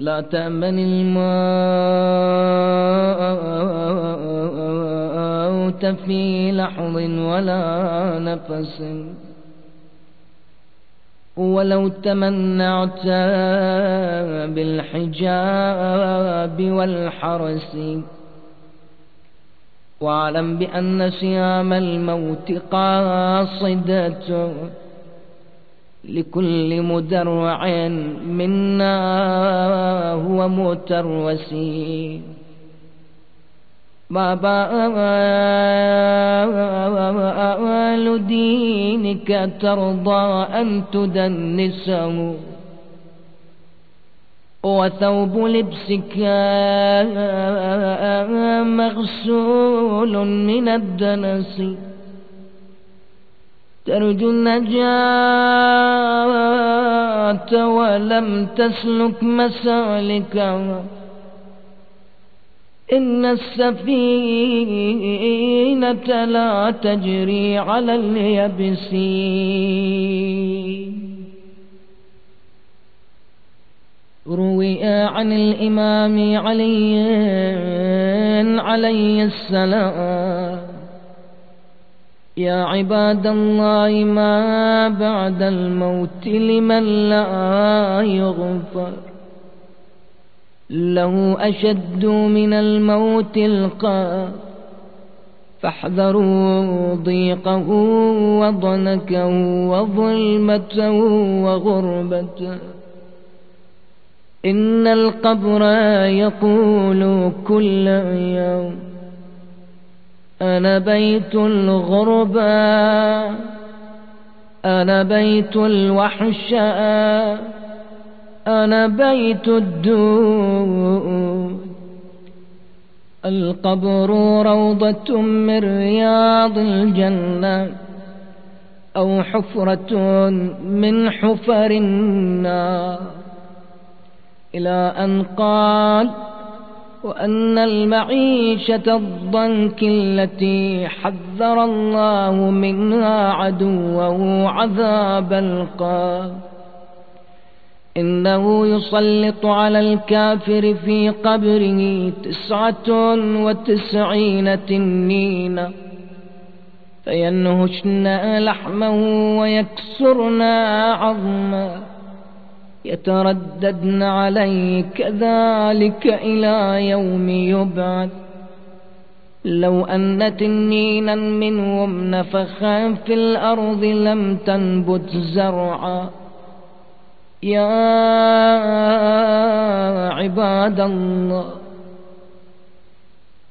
لا تأمن الموت في لحظ ولا نفس ولو تمنعت بالحجاب والحرس. واعلم بأن صيام الموت قاصدة. لكل مدرع منا هو متروسي ما بال دينك ترضى أن تدنسه. وثوب لبسك مغسول من الدنس. ترجو النجاة ولم تسلك مسالكها إن السفينة لا تجري على اليبس. روي عن الإمام علي عليه السلام. يا عباد الله ما بعد الموت لمن لا يغفر؟ له أشد من الموت القار فاحذروا ضيقه وضنكه وظلمته وغربته. إن القبر يقول كل يوم. أنا بيت الغربة أنا بيت الوحشة أنا بيت الدود. القبر روضة من رياض الجنة أو حفرة من حفر النار. إلى أن قال وأن المعيشة الضنك التي حذر الله منها عدوه عذاب القبر. إنه يسلط على الكافر في قبره تسعة وتسعين تنين. فينهشن لحمه ويكسرن عظمه يترددن عليه كذلك إلى يوم يبعث. لو أن تنينا منهم نفخا في الأرض لم تنبت زرعا. يا عباد الله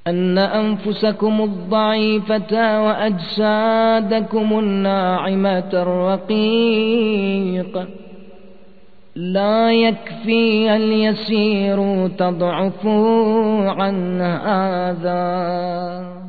أن أنفسكم الضعيفة وأجسادكم الناعمة الرقيقة. لا يكفي اليسير تضعف عن هذا.